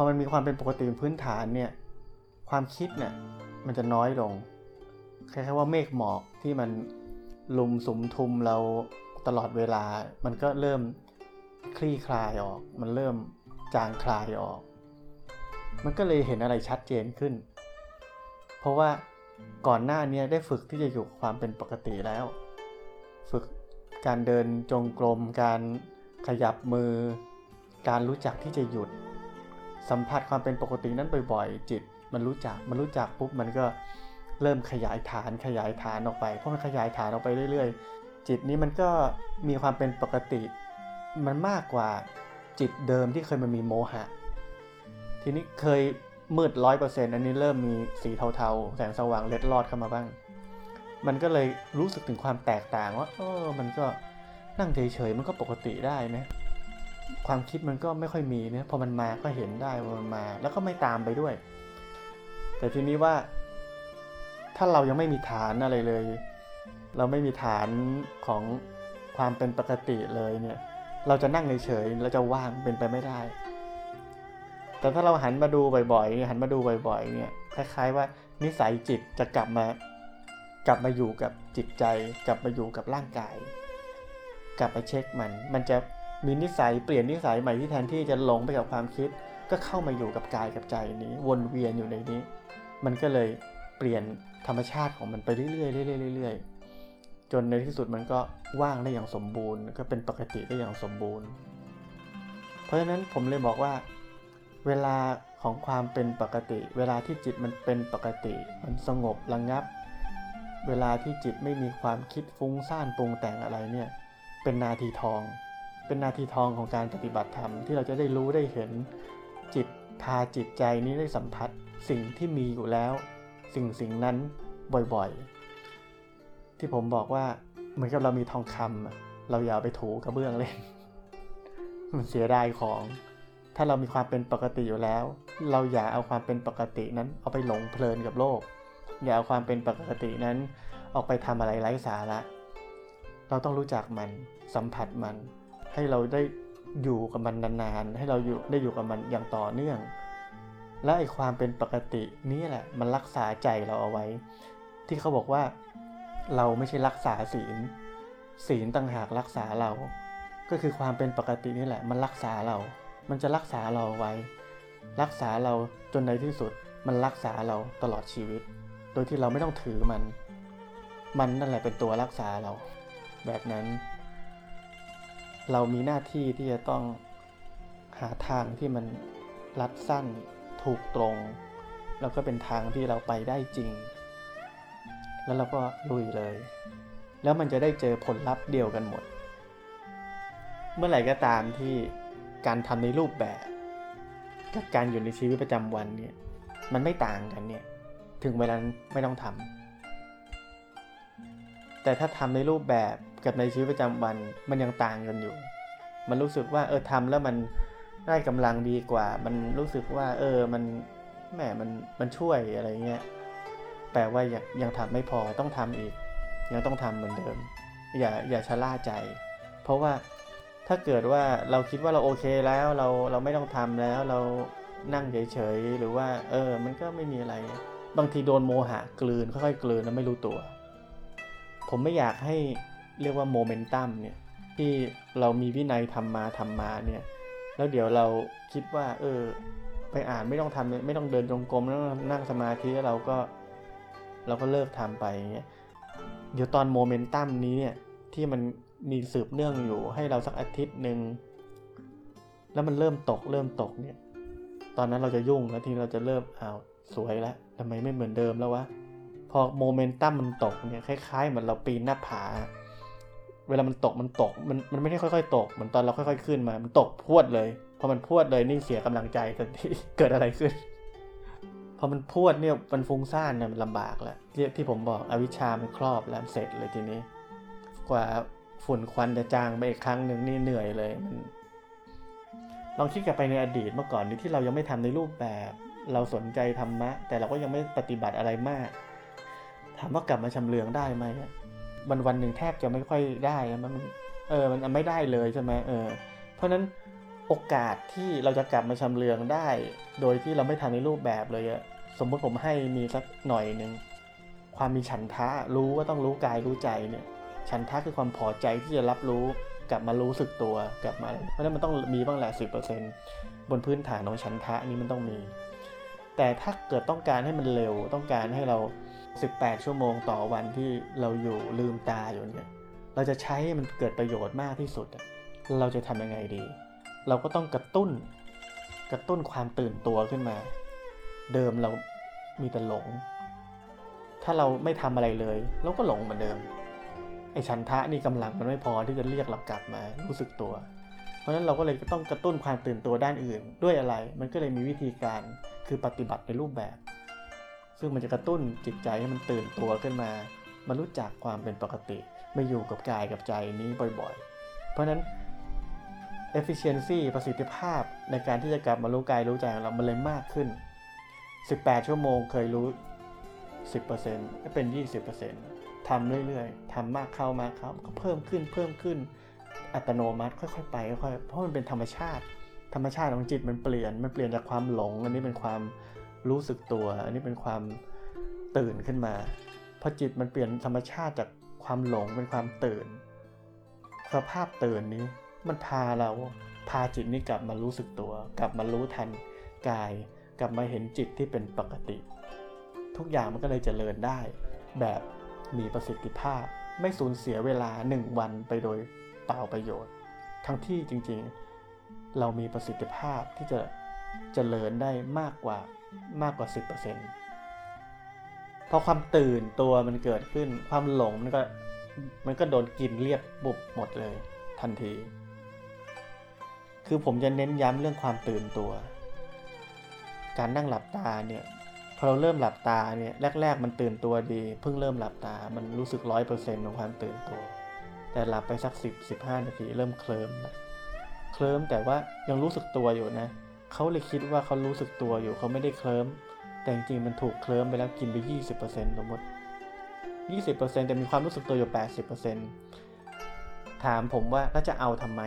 อมันมีความเป็นปกติพื้นฐานเนี่ย ความคิดเนี่ยมันจะน้อยลงคล้ายๆว่าเมฆหมอกที่มันลุมสุมทุมเราตลอดเวลา มันก็เริ่มคลี่คลายออก มันเริ่มจางคลายออก มันก็เลยเห็นอะไรชัดเจนขึ้น เพราะว่าก่อนหน้านี้ได้ฝึกที่จะอยู่ความเป็นปกติแล้ว ฝึกการเดินจงกรม การขยับมือ การรู้จักที่จะหยุด สัมผัสความเป็นปกตินั้นบ่อยๆ จิต มันรู้จัก มันรู้จักปุ๊บมันก็เริ่มขยายฐานขยายฐานออกไปเพราะมันขยายฐานออกไปเรื่อยๆ จิตนี้มันก็มีความเป็นปกติ มันมากกว่าจิตเดิมที่เคยมันมีโมหะ ทีนี้เคยมืดร้อยเปอร์เซ็นต์อันนี้เริ่มมีสีเทาๆ แสงสว่างเล็ดลอดเข้ามาบ้าง มันก็เลยรู้สึกถึงความแตกต่างว่าเออมันก็นั่งเฉยๆมันก็ปกติได้นะ ความคิดมันก็ไม่ค่อยมีนะพอมันมาก็เห็นได้ว่ามันมา แล้วก็ไม่ตามไปด้วย แต่ทีนี้ว่า ถ้าเรายังไม่มีฐานอะไรเลย เราไม่มีฐานของความเป็นปกติเลยเนี่ย เราจะนั่งเฉยๆเราจะว่างเป็นไปไม่ได้ แต่ถ้าเราหันมาดูบ่อยๆหันมาดูบ่อยๆ เนี่ยคล้ายๆว่านิสัยจิตจะกลับมากลับมาอยู่กับจิตใจ กลับมาอยู่กับร่างกาย กลับไปเช็คมัน มันจะ มีนิสัยเปลี่ยนนิสัยใหม่ที่แทนที่จะหลงไปกับความคิด ก็เข้ามาอยู่กับกายกับใจนี้ วนเวียนอยู่ในนี้ มันก็เลยเปลี่ยนธรรมชาติของมันไปเรื่อยๆเรื่อยๆเรื่อยๆจนในที่สุดมันก็ว่างได้อย่างสมบูรณ์ ก็เป็นปกติได้อย่างสมบูรณ์ เพราะฉะนั้นผมเลยบอกว่า เวลาของความเป็นปกติ เวลาที่จิตมันเป็นปกติ มันสงบระงงับ เวลาที่จิตไม่มีความคิดฟุ้งซ่านปรุงแต่งอะไรเนี่ย เป็นนาทีทอง เป็นนาทีทองของการปฏิบัติธรรมที่เราจะได้รู้ได้เห็นจิตพาจิตใจนี้ได้สัมผัสสิ่งที่มีอยู่แล้ว สิ่งสิ่งนั้นบ่อยๆ ที่ผมบอกว่าเหมือนกับเรามีทองคำเราอย่าไปถูกระเบื้องเล่น มันเสียดายของ ถ้าเรามีความเป็นปกติอยู่แล้ว เราอย่าเอาความเป็นปกตินั้นเอาไปหลงเพลินกับโลก อย่าเอาความเป็นปกตินั้น ออกไปทำอะไรไร้สาระเราต้องรู้จักมันสัมผัสมัน ให้เราได้อยู่กับมันนานๆ ให้เราอยู่ได้อยู่กับมันอย่างต่อเนื่อง และไอความเป็นปกตินี้แหละ มันรักษาใจเราเอาไว้ ที่เขาบอกว่า เราไม่ใช่รักษาศีล ศีลต่างหากรักษาเรา ก็คือความเป็นปกตินี่แหละ มันรักษาเรา มันจะรักษาเราไว้ รักษาเราจนในที่สุด มันรักษาเราตลอดชีวิต โดยที่เราไม่ต้องถือมัน มันนั่นแหละเป็นตัวรักษาเรา แบบนั้น เรามีหน้าที่ที่จะต้องหาทางที่มันรัดสั้นถูกตรง แล้วก็เป็นทางที่เราไปได้จริง แล้วเราก็ลุยเลย แล้วมันจะได้เจอผลลัพธ์เดียวกันหมด เมื่อไหร่ก็ตามที่การทำในรูปแบบ กับการอยู่ในชีวิตประจำวันเนี่ยมันไม่ต่างกันเนี่ยถึงเวลาไม่ต้องทำแต่ถ้าทำในรูปแบบ กับในชีวิตประจำวันมันยังต่างกันอยู่ มันรู้สึกว่าเออทำแล้วมันได้กำลังดีกว่า มันรู้สึกว่า เออมันแหมมันมันช่วยอะไรเงี้ยแปลว่ายังยังทำไม่พอต้องทำอีก ยังต้องทำเหมือนเดิม อย่าอย่าชะล่าใจ เพราะว่าถ้าเกิดว่าเราคิดว่าเราโอเคแล้วเราเราไม่ต้องทำแล้วเรานั่งเฉยๆหรือว่า เออ มันก็ไม่มีอะไร บางทีโดนโมหะกลืนค่อยๆกลืนแล้วไม่รู้ตัว ผมไม่อยากให้ เรียกว่าโมเมนตัมเนี่ยที่เรามีวินัยทำมาทำมาเนี่ยแล้วเดี๋ยวเราคิดว่า เออ ไปอ่านไม่ต้องทำไม่ต้องเดินจงกรมแล้วนั่งสมาธิแล้วเราก็เราก็เลิกทำไปอย่างเงี้ยเดี๋ยวตอนโมเมนตัมนี้เนี่ยที่มันมีสืบเนื่องอยู่ให้เราสักอาทิตย์หนึ่งแล้วมันเริ่มตกเริ่มตกเนี่ย ตอนนั้นเราจะยุ่งแล้วทีเราจะเริ่มอ้าวสวยแล้วทำไมไม่เหมือนเดิมแล้ววะพอโมเมนตัมมันตกเนี่ยคล้ายๆเหมือนเราปีนหน้าผา เวลามันตกมันตกมันมันไม่ได้ค่อยๆ ตกเหมือนตอนเราค่อย ๆ ขึ้นมา มันตกพวดเลยพอมันพวดเลยนี่เสียกำลังใจทันทีเกิดอะไรขึ้นพอมันพวดเนี่ยมันฟุ้งซ่านเนี่ยมันลำบากแล้วที่ที่ผมบอกอวิชามันครอบแล้วเสร็จเลยทีนี้ กว่าฝุ่นควันจะจางไปอีกครั้งหนึ่งนี่เหนื่อยเลยมันลองคิดกลับไปในอดีตเมื่อก่อนนี้ที่เรายังไม่ทำในรูปแบบ เราสนใจธรรมะ แต่เราก็ยังไม่ปฏิบัติอะไรมาก ถามว่ากลับมาชำเลืองได้ไหม วันวันหนึ่งแทบจะไม่ค่อยได้มันเออมันไม่ได้เลยใช่ไหมเออ เพราะนั้นโอกาสที่เราจะกลับมาชำเลืองได้ โดยที่เราไม่ทำในรูปแบบเลยอะสมมติผมให้มีสักหน่อยหนึ่งความมีฉันทะรู้ว่าต้องรู้กายรู้ใจเนี่ย ฉันทะคือความพอใจที่จะรับรู้กลับมารู้สึกตัวกลับมาเพราะนั้นมันต้องมีบ้างแหละสิบนพื้นฐานของฉันทะนี้มันต้องมี แต่ถ้าเกิดต้องการให้มันเร็วต้องการให้เรา 18 ชั่วโมงต่อวันที่เราอยู่ลืมตาอยู่เนี่ยเราจะใช้มันเกิดประโยชน์มากที่สุด เราจะทำยังไงดี เราก็ต้องกระตุ้นกระตุ้นความตื่นตัวขึ้นมา เดิมเรามีแต่หลง ถ้าเราไม่ทำอะไรเลย เราก็หลงเหมือนเดิม ไอ้ชันทะนี่กำลังมันไม่พอที่จะเรียกเรากลับมารู้สึกตัว เพราะฉะนั้นเราก็เลยต้องกระตุ้นความตื่นตัวด้านอื่น ด้วยอะไร มันก็เลยมีวิธีการคือปฏิบัติในรูปแบบ ซึ่งมันจะกระตุ้นจิตใจให้มันตื่นตัวขึ้นมา มารู้จักความเป็นปกติไม่อยู่กับกายกับใจนี้บ่อยๆ เพราะฉะนั้น efficiency ประสิทธิภาพในการที่จะกลับมารู้กายรู้ใจของเรา มันเลยมากขึ้น 18 ชั่วโมงเคยรู้ 10%ก็เป็น 20%ทำเรื่อยๆทำมากเข้ามากเข้าก็เพิ่มขึ้นเพิ่มขึ้นอัตโนมัติค่อยๆไปค่อยๆเพราะมันเป็นธรรมชาติ ธรรมชาติของจิตมันเปลี่ยนมันเปลี่ยนจากความหลง อันนี้เป็นความ รู้สึกตัว อันนี้เป็นความตื่นขึ้นมาพอจิตมันเปลี่ยนธรรมชาติจากความหลงเป็นความตื่น สภาพตื่นนี้มันพาเราพาจิตนี้กลับมารู้สึกตัว กลับมารู้ทันกาย กลับมาเห็นจิตที่เป็นปกติ ทุกอย่างมันก็เลยเจริญได้ แบบมีประสิทธิภาพ ไม่สูญเสียเวลาหนึ่งวันไปโดยเปล่าประโยชน์ ทั้งที่จริงๆ เรามีประสิทธิภาพที่จะเจริญได้มากกว่า มากกว่า 10%พอความตื่นตัวมันเกิดขึ้น ความหลงมันก็มันก็โดนกินเรียบบุบหมดเลย ทันที คือผมจะเน้นย้ำเรื่องความตื่นตัว การนั่งหลับตาเนี่ยพอเราเริ่มหลับตาเนี่ยแรก ๆ มันตื่นตัวดี เพิ่งเริ่มหลับตา มันรู้สึกร้อยเปอร์เซ็นต์ของความตื่นตัว แต่หลับไปสักสิบสิบห้านาทีเริ่มเคลิ้มละเคลิ้มแต่ว่ายังรู้สึกตัวอยู่นะ เขาเลยคิดว่าเขารู้สึกตัวอยู่เขาไม่ได้เคลิ้ม แต่จริงๆมันถูกเคลิ้มไปแล้วกินไปยี่สิบเปอร์เซ็นต์สมมติยี่สิบเปอร์เซ็นต์แต่มีความรู้สึกตัวอยู่แปดสิบเปอร์เซ็นต์ถามผมว่าแล้วจะเอาทำไม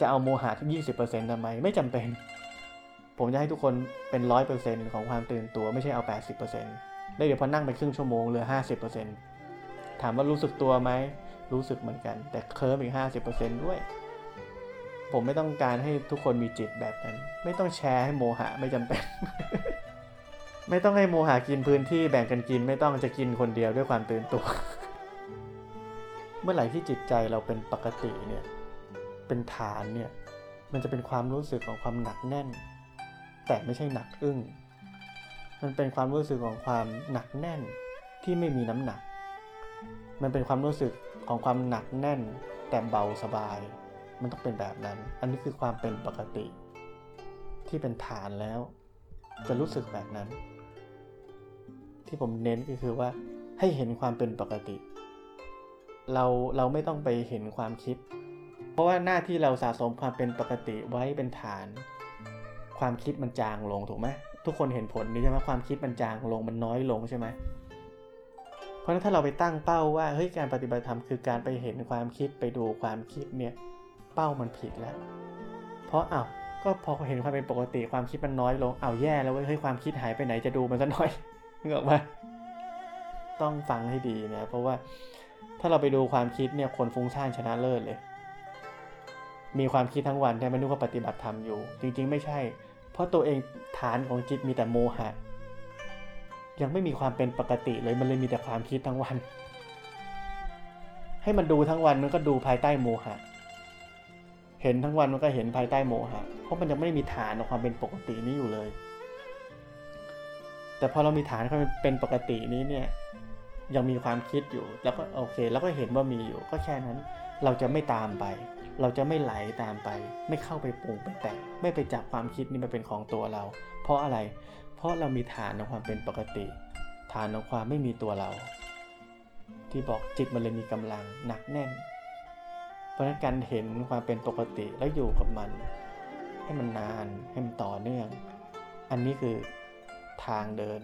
จะเอาโมหะที่ยี่สิบเปอร์เซ็นต์ทำไม ไม่จำเป็น ผมจะให้ทุกคนเป็นร้อยเปอร์เซ็นต์ของความตื่นตัวไม่ใช่เอาแปดสิบเปอร์เซ็นต์แล้เดี๋ยวพอนั่งไปครึ่งชั่วโมงเหลือห้าสิบเปอร์เซ็นต์ถามว่ารู้สึกตัวไหม รู้สึกเหมือนกัน แต่เคลิ้มอีกห้าสิบเปอร์เซ็นต์ด้วย ผมไม่ต้องการให้ทุกคนมีจิตแบบนั้น ไม่ต้องแชร์ให้โมหะไม่จำเป็น ไม่ต้องให้โมหะกินพื้นที่แบ่งกันกินไม่ต้องจะกินคนเดียวด้วยความตื่นตัว เมื่อไหร่ที่จิตใจเราเป็นปกติเนี่ย เป็นฐานเนี่ย มันจะเป็นความรู้สึกของความหนักแน่น แต่ไม่ใช่หนักอึ้ง มันเป็นความรู้สึกของความหนักแน่นที่ไม่มีน้ำหนัก มันเป็นความรู้สึกของความหนักแน่นแต่เบาสบาย มันต้องเป็นแบบนั้น อันนี้คือความเป็นปกติ ที่เป็นฐานแล้ว จะรู้สึกแบบนั้น ที่ผมเน้นก็คือว่าให้เห็นความเป็นปกติ เราเราไม่ต้องไปเห็นความคิด เพราะว่าหน้าที่เราสะสมความเป็นปกติไว้เป็นฐาน ความคิดมันจางลงถูกไหมทุกคนเห็นผลนี้ใช่ไหมความคิดมันจางลงมันน้อยลงใช่ไหมเพราะฉะนั้นถ้าเราไปตั้งเป้าว่าเฮ้ยการปฏิบัติธรรมคือการไปเห็นความคิดไปดูความคิดเนี่ย เป้ามันผิดแล้ว เพราะอ้าวก็พอเห็นความเป็นปกติความคิดมันน้อยลงอ้าวแย่แล้วเว้ยเฮ้ยความคิดหายไปไหนจะดูมันซะหน่อยนึกออกไหมต้องฟังให้ดีนะ เพราะว่าถ้าเราไปดูความคิดเนี่ยคนฟุ้งซ่านชนะเลิศเลย มีความคิดทั้งวันแต่ไม่รู้ว่าปฏิบัติธรรมอยู่ จริง ๆ ไม่ใช่ เพราะตัวเองฐานของจิตมีแต่โมหะ ยังไม่มีความเป็นปกติเลยมันเลยมีแต่ความคิดทั้งวัน ให้มันดูทั้งวันมันก็ดูภายใต้โมหะ เห็นทั้งวันมันก็เห็นภายใต้โมหะ เพราะมันยังไม่มีฐานของความเป็นปกตินี้อยู่เลย แต่พอเรามีฐานความเป็นปกตินี้เนี่ยยังมีความคิดอยู่ แล้วก็โอเค แล้วก็เห็นว่ามีอยู่ ก็แค่นั้น เราจะไม่ตามไป เราจะไม่ไหลตามไป ไม่เข้าไปปรุงไปแต่งไม่ไปจับความคิดนี้มาเป็นของตัวเรา เพราะอะไร เพราะเรามีฐานของความเป็นปกติ ฐานของความไม่มีตัวเรา ที่บอกจิตมันเลยมีกำลังหนักแน่น เพราะฉะนั้นการเห็นความเป็นปกติแล้วอยู่กับมัน ให้มันนานให้มันต่อเนื่อง อันนี้คือทางเดิน